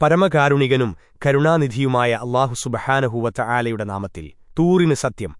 പരമകാരുണികനും കരുണാനിധിയുമായ അള്ളാഹു സുബഹാനഹുവത്ത ആലയുടെ നാമത്തിൽ തൂറിന് സത്യം